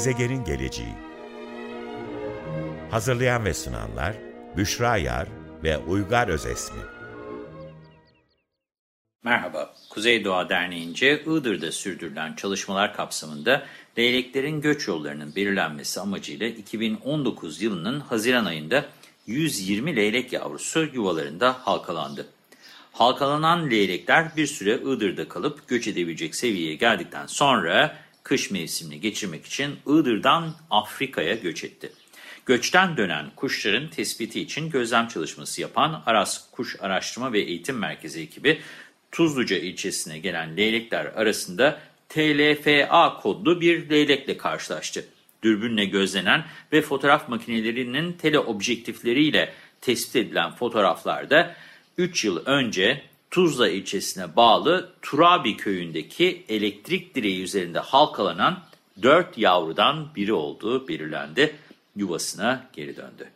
Gezegenin geleceği Hazırlayan ve sunanlar Büşra Yar ve Uygar Özesmi Merhaba, Kuzey Doğa Derneği'nce Iğdır'da sürdürülen çalışmalar kapsamında leyleklerin göç yollarının belirlenmesi amacıyla 2019 yılının Haziran ayında 120 leylek yavrusu yuvalarında halkalandı. Halkalanan leylekler bir süre Iğdır'da kalıp göç edebilecek seviyeye geldikten sonra kış mevsimini geçirmek için Iğdır'dan Afrika'ya göç etti. Göçten dönen kuşların tespiti için gözlem çalışması yapan Aras Kuş Araştırma ve Eğitim Merkezi ekibi Tuzluca ilçesine gelen leylekler arasında TLFA kodlu bir leylekle karşılaştı. Dürbünle gözlenen ve fotoğraf makinelerinin teleobjektifleriyle tespit edilen fotoğraflarda 3 yıl önce Tuzla ilçesine bağlı Turabi köyündeki elektrik direği üzerinde halkalanan 4 yavrudan biri olduğu belirlendi. Yuvasına geri döndü.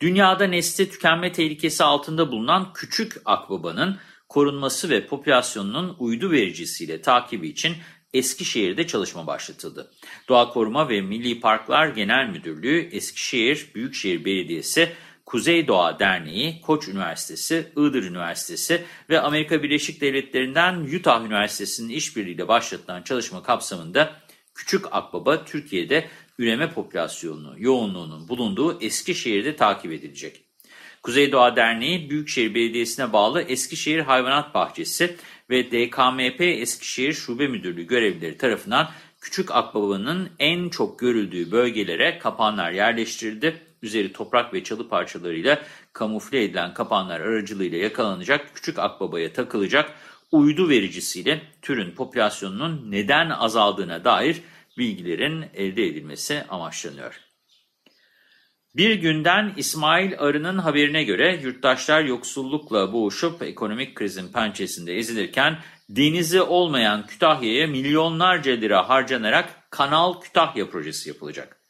Dünyada nesli tükenme tehlikesi altında bulunan küçük akbabanın korunması ve popülasyonunun uydu vericisiyle takibi için Eskişehir'de çalışma başlatıldı. Doğa Koruma ve Milli Parklar Genel Müdürlüğü, Eskişehir Büyükşehir Belediyesi, Kuzey Doğa Derneği, Koç Üniversitesi, Iğdır Üniversitesi ve Amerika Birleşik Devletleri'nden Utah Üniversitesi'nin işbirliğiyle başlatılan çalışma kapsamında Küçük Akbaba Türkiye'de üreme popülasyonu yoğunluğunun bulunduğu Eskişehir'de takip edilecek. Kuzey Doğa Derneği, Büyükşehir Belediyesi'ne bağlı Eskişehir Hayvanat Bahçesi ve DKMP Eskişehir Şube Müdürlüğü görevlileri tarafından Küçük Akbaba'nın en çok görüldüğü bölgelere kapanlar yerleştirildi. Üzeri toprak ve çalı parçalarıyla kamufle edilen kapanlar aracılığıyla yakalanacak Küçük Akbaba'ya takılacak uydu vericisiyle türün popülasyonunun neden azaldığına dair bilgilerin elde edilmesi amaçlanıyor. Bir günden İsmail Arı'nın haberine göre yurttaşlar yoksullukla boğuşup ekonomik krizin pençesinde ezilirken denizi olmayan Kütahya'ya milyonlarca lira harcanarak Kanal Kütahya projesi yapılacak.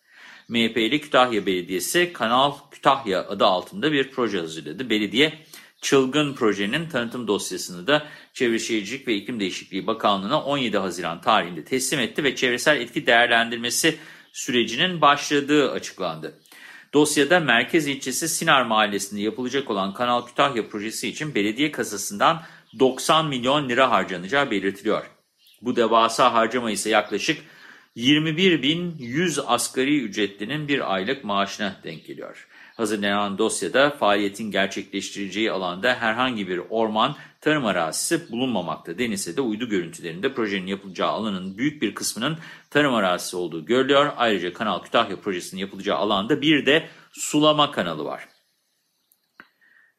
MHP'li Kütahya Belediyesi Kanal Kütahya adı altında bir proje hazırladı. Belediye çılgın projenin tanıtım dosyasını da Çevre Şehircilik ve İklim Değişikliği Bakanlığı'na 17 Haziran tarihinde teslim etti ve çevresel etki değerlendirmesi sürecinin başladığı açıklandı. Dosyada Merkez ilçesi Sinar Mahallesi'nde yapılacak olan Kanal Kütahya projesi için belediye kasasından 90 milyon lira harcanacağı belirtiliyor. Bu devasa harcama ise yaklaşık 21.100 asgari ücretlinin bir aylık maaşına denk geliyor. Hazırlanan dosyada faaliyetin gerçekleştireceği alanda herhangi bir orman, tarım arazisi bulunmamakta denilse de uydu görüntülerinde projenin yapılacağı alanın büyük bir kısmının tarım arazisi olduğu görülüyor. Ayrıca Kanal Kütahya projesinin yapılacağı alanda bir de sulama kanalı var.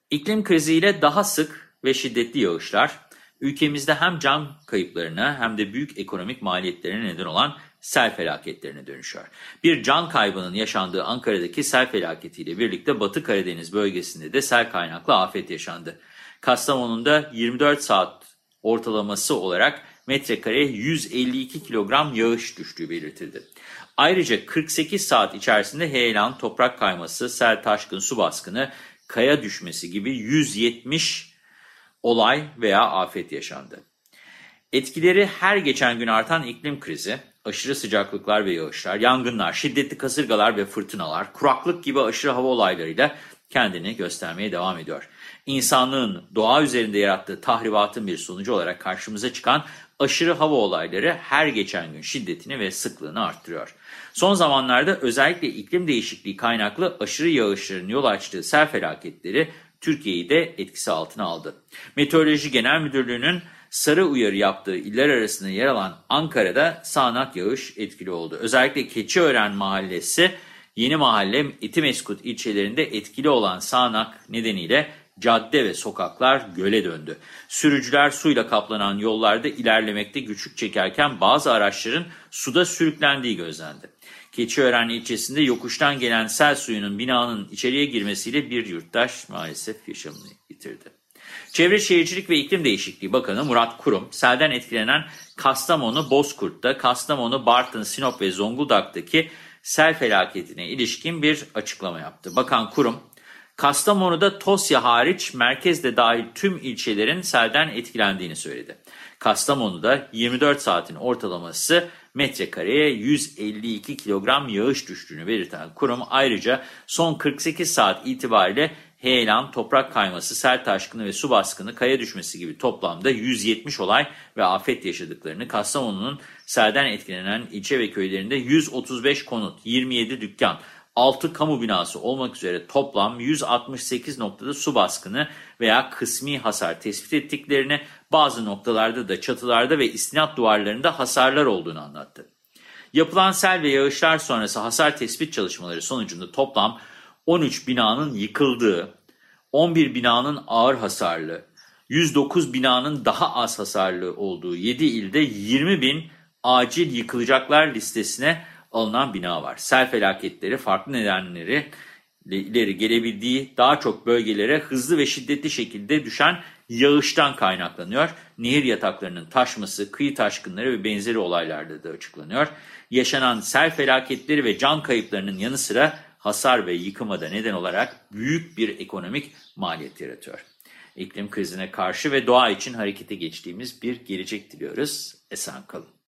İklim kriziyle daha sık ve şiddetli yağışlar ülkemizde hem can kayıplarına hem de büyük ekonomik maliyetlerine neden olan sel felaketlerine dönüşüyor. Bir can kaybının yaşandığı Ankara'daki sel felaketiyle birlikte Batı Karadeniz bölgesinde de sel kaynaklı afet yaşandı. Kastamonu'da 24 saat ortalaması olarak metrekare 152 kilogram yağış düştüğü belirtildi. Ayrıca 48 saat içerisinde heyelan, toprak kayması, sel taşkın, su baskını, kaya düşmesi gibi 170 olay veya afet yaşandı. Etkileri her geçen gün artan iklim krizi, aşırı sıcaklıklar ve yağışlar, yangınlar, şiddetli kasırgalar ve fırtınalar, kuraklık gibi aşırı hava olaylarıyla kendini göstermeye devam ediyor. İnsanlığın doğa üzerinde yarattığı tahribatın bir sonucu olarak karşımıza çıkan aşırı hava olayları her geçen gün şiddetini ve sıklığını arttırıyor. Son zamanlarda özellikle iklim değişikliği kaynaklı aşırı yağışların yol açtığı sel felaketleri Türkiye'yi de etkisi altına aldı. Meteoroloji Genel Müdürlüğü'nün sarı uyarı yaptığı iller arasında yer alan Ankara'da sağanak yağış etkili oldu. Özellikle Keçiören Mahallesi, Yeni Mahalle, Etimeskut ilçelerinde etkili olan sağanak nedeniyle cadde ve sokaklar göle döndü. Sürücüler suyla kaplanan yollarda ilerlemekte güçlük çekerken bazı araçların suda sürüklendiği gözlendi. Keçiören ilçesinde yokuştan gelen sel suyunun binanın içeriye girmesiyle bir yurttaş maalesef yaşamını yitirdi. Çevre Şehircilik ve İklim Değişikliği Bakanı Murat Kurum, selden etkilenen Kastamonu, Bozkurt'ta, Kastamonu, Bartın, Sinop ve Zonguldak'taki sel felaketine ilişkin bir açıklama yaptı. Bakan Kurum, Kastamonu'da Tosya hariç merkezde dahil tüm ilçelerin selden etkilendiğini söyledi. Kastamonu'da 24 saatin ortalaması metrekareye 152 kilogram yağış düştüğünü belirten kurum ayrıca son 48 saat itibariyle heyelan, toprak kayması, sel taşkını ve su baskını, kaya düşmesi gibi toplamda 170 olay ve afet yaşadıklarını, Kastamonu'nun selden etkilenen ilçe ve köylerinde 135 konut, 27 dükkan, 6 kamu binası olmak üzere toplam 168 noktada su baskını veya kısmi hasar tespit ettiklerini, bazı noktalarda da çatılarda ve istinat duvarlarında hasarlar olduğunu anlattı. Yapılan sel ve yağışlar sonrası hasar tespit çalışmaları sonucunda toplam 13 binanın yıkıldığı, 11 binanın ağır hasarlı, 109 binanın daha az hasarlı olduğu 7 ilde 20 bin acil yıkılacaklar listesine alınan bina var. Sel felaketleri farklı nedenleri ileri gelebildiği daha çok bölgelere hızlı ve şiddetli şekilde düşen yağıştan kaynaklanıyor. Nehir yataklarının taşması, kıyı taşkınları ve benzeri olaylarda da açıklanıyor. Yaşanan sel felaketleri ve can kayıplarının yanı sıra hasar ve yıkıma da neden olarak büyük bir ekonomik maliyet yaratıyor. İklim krizine karşı ve doğa için harekete geçtiğimiz bir gelecek diliyoruz. Esen kalın.